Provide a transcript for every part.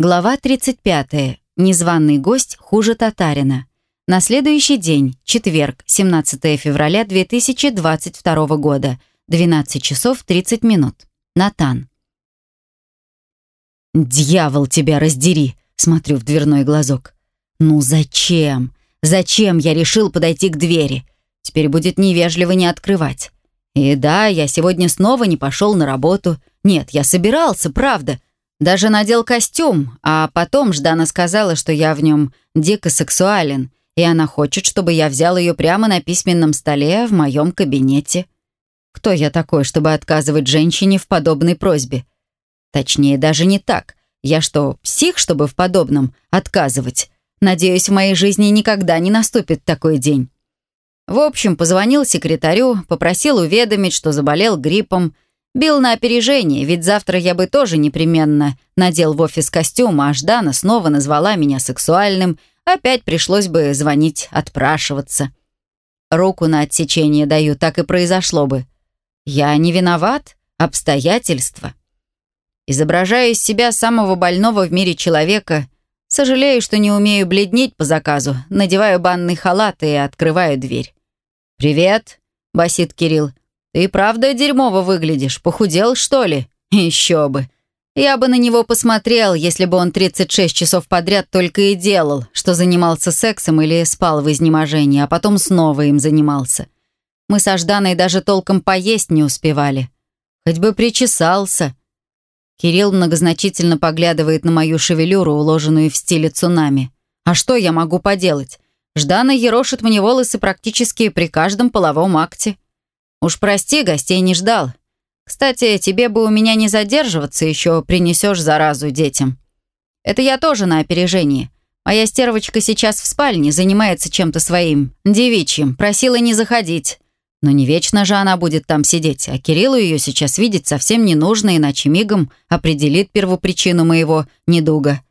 Глава 35. Незваный гость хуже татарина. На следующий день, четверг, 17 февраля 2022 года, 12 часов 30 минут. Натан. «Дьявол тебя раздери!» — смотрю в дверной глазок. «Ну зачем? Зачем я решил подойти к двери? Теперь будет невежливо не открывать. И да, я сегодня снова не пошел на работу. Нет, я собирался, правда. Даже надел костюм, а потом Ждана сказала, что я в нем дико сексуален, и она хочет, чтобы я взял ее прямо на письменном столе в моем кабинете. Кто я такой, чтобы отказывать женщине в подобной просьбе? Точнее, даже не так. Я что, псих, чтобы в подобном отказывать? Надеюсь, в моей жизни никогда не наступит такой день. В общем, позвонил секретарю, попросил уведомить, что заболел гриппом, Бил на опережение, ведь завтра я бы тоже непременно надел в офис костюм, а Ждана снова назвала меня сексуальным, опять пришлось бы звонить, отпрашиваться. Руку на отсечение даю, так и произошло бы. Я не виноват, обстоятельства. Изображаю из себя самого больного в мире человека, сожалею, что не умею бледнеть по заказу, надеваю банный халат и открываю дверь. «Привет», — басит Кирилл. «Ты правда дерьмово выглядишь? Похудел, что ли?» «Еще бы!» Я бы на него посмотрел, если бы он 36 часов подряд только и делал, что занимался сексом или спал в изнеможении, а потом снова им занимался. Мы со Жданой даже толком поесть не успевали. Хоть бы причесался. Кирилл многозначительно поглядывает на мою шевелюру, уложенную в стиле цунами. А что я могу поделать? Ждана ерошит мне волосы практически при каждом половом акте. «Уж прости, гостей не ждал. Кстати, тебе бы у меня не задерживаться, еще принесешь заразу детям. Это я тоже на опережении. Моя стервочка сейчас в спальне, занимается чем-то своим, девичьим, просила не заходить. Но не вечно же она будет там сидеть, а Кириллу ее сейчас видеть совсем не нужно, иначе мигом определит первопричину моего недуга.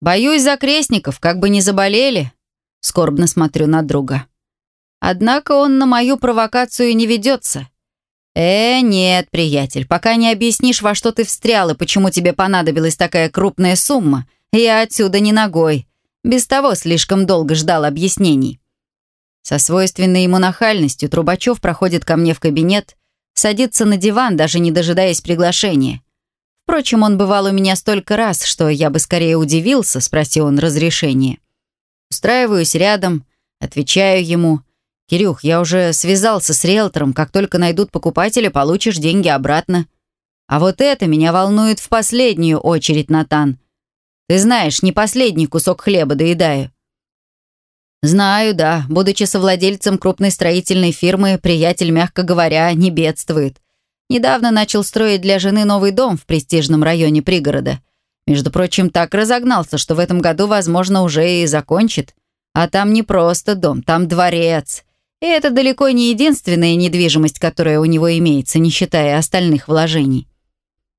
Боюсь за крестников, как бы не заболели. Скорбно смотрю на друга. Однако он на мою провокацию не ведется. «Э, нет, приятель, пока не объяснишь, во что ты встрял и почему тебе понадобилась такая крупная сумма, я отсюда не ногой. Без того слишком долго ждал объяснений». Со свойственной ему нахальностью Трубачев проходит ко мне в кабинет, садится на диван, даже не дожидаясь приглашения. Впрочем, он бывал у меня столько раз, что я бы скорее удивился, спросил он разрешение. Устраиваюсь рядом, отвечаю ему, «Кирюх, я уже связался с риэлтором. Как только найдут покупателя, получишь деньги обратно». «А вот это меня волнует в последнюю очередь, Натан. Ты знаешь, не последний кусок хлеба доедаю». «Знаю, да. Будучи совладельцем крупной строительной фирмы, приятель, мягко говоря, не бедствует. Недавно начал строить для жены новый дом в престижном районе пригорода. Между прочим, так разогнался, что в этом году, возможно, уже и закончит. А там не просто дом, там дворец. И это далеко не единственная недвижимость, которая у него имеется, не считая остальных вложений.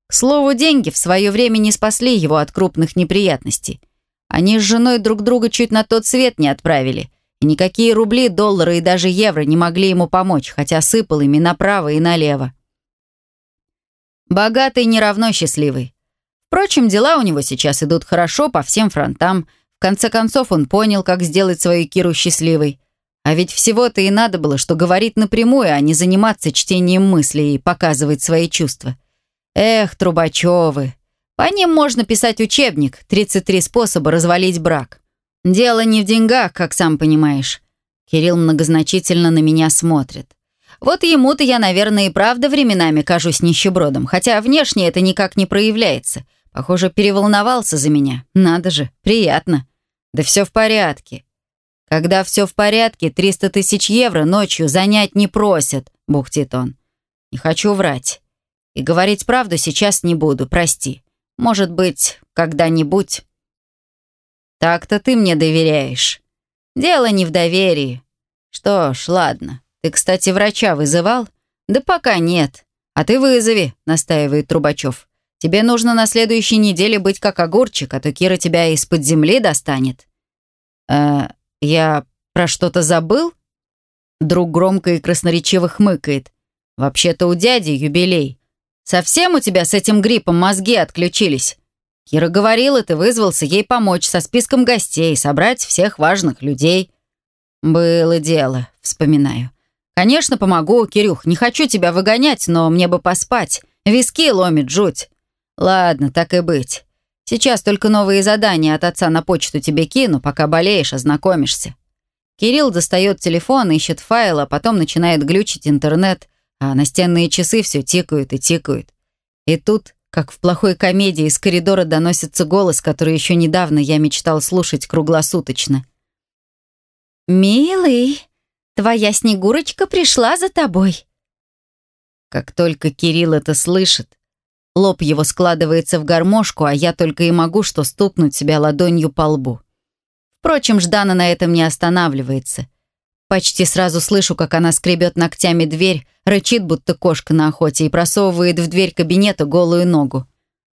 К слову, деньги в свое время не спасли его от крупных неприятностей. Они с женой друг друга чуть на тот свет не отправили. И никакие рубли, доллары и даже евро не могли ему помочь, хотя сыпал ими направо и налево. Богатый не равно счастливый. Впрочем, дела у него сейчас идут хорошо по всем фронтам. В конце концов, он понял, как сделать свою Киру счастливой. А ведь всего-то и надо было, что говорить напрямую, а не заниматься чтением мыслей и показывать свои чувства. Эх, Трубачевы. По ним можно писать учебник «33 способа развалить брак». Дело не в деньгах, как сам понимаешь. Кирилл многозначительно на меня смотрит. Вот ему-то я, наверное, и правда временами кажусь нищебродом, хотя внешне это никак не проявляется. Похоже, переволновался за меня. Надо же, приятно. Да все в порядке. «Когда все в порядке, 300 тысяч евро ночью занять не просят», — бухтит он. «Не хочу врать. И говорить правду сейчас не буду, прости. Может быть, когда-нибудь...» «Так-то ты мне доверяешь. Дело не в доверии. Что ж, ладно. Ты, кстати, врача вызывал? Да пока нет. А ты вызови», — настаивает Трубачев. «Тебе нужно на следующей неделе быть как огурчик, а то Кира тебя из-под земли достанет». «Э, «Я про что-то забыл?» Друг громко и красноречиво хмыкает. «Вообще-то у дяди юбилей. Совсем у тебя с этим гриппом мозги отключились?» Кира говорила, ты вызвался ей помочь со списком гостей, собрать всех важных людей. Было дело, вспоминаю. Конечно, помогу, Кирюх, не хочу тебя выгонять, но мне бы поспать. Виски ломит жуть. Ладно, так и быть. Сейчас только новые задания от отца на почту тебе кину, пока болеешь, ознакомишься. Кирилл достает телефон, ищет файл, а потом начинает глючить интернет, а настенные часы все тикают и тикают. И тут, как в плохой комедии, из коридора доносится голос, который еще недавно я мечтал слушать круглосуточно. «Милый, твоя Снегурочка пришла за тобой». Как только Кирилл это слышит, лоб его складывается в гармошку, а я только и могу что стукнуть себя ладонью по лбу. Впрочем, Ждана на этом не останавливается. Почти сразу слышу, как она скребет ногтями дверь, рычит, будто кошка на охоте, и просовывает в дверь кабинета голую ногу.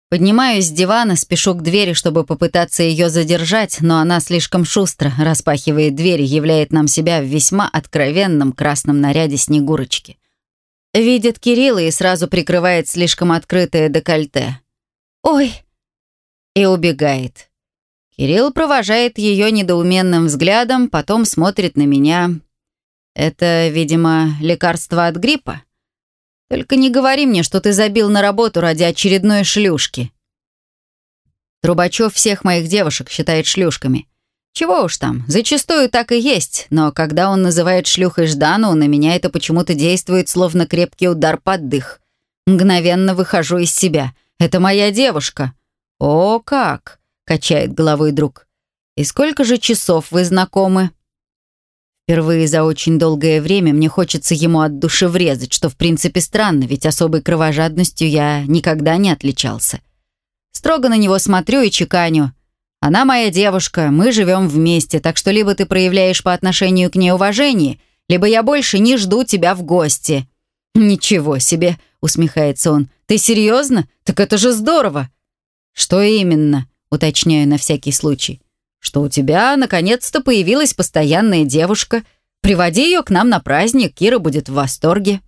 Поднимаюсь с дивана, спешу к двери, чтобы попытаться ее задержать, но она слишком шустро распахивает дверь и являет нам себя в весьма откровенном красном наряде Снегурочки. Видит Кирилла и сразу прикрывает слишком открытое декольте. «Ой!» И убегает. Кирилл провожает ее недоуменным взглядом, потом смотрит на меня. Это, видимо, лекарство от гриппа? Только не говори мне, что ты забил на работу ради очередной шлюшки. Трубачев всех моих девушек считает шлюшками. Чего уж там, зачастую так и есть, но когда он называет шлюхой Ждану, на меня это почему-то действует словно крепкий удар под дых. Мгновенно выхожу из себя. Это моя девушка. О, как! качает головой друг. «И сколько же часов вы знакомы?» Впервые за очень долгое время мне хочется ему от души врезать, что в принципе странно, ведь особой кровожадностью я никогда не отличался. Строго на него смотрю и чеканю. Она моя девушка, мы живем вместе, так что либо ты проявляешь по отношению к ней уважение, либо я больше не жду тебя в гости». «Ничего себе!» — усмехается он. «Ты серьезно? Так это же здорово!» «Что именно?» уточняю на всякий случай, что у тебя наконец-то появилась постоянная девушка. Приводи ее к нам на праздник, Кира будет в восторге.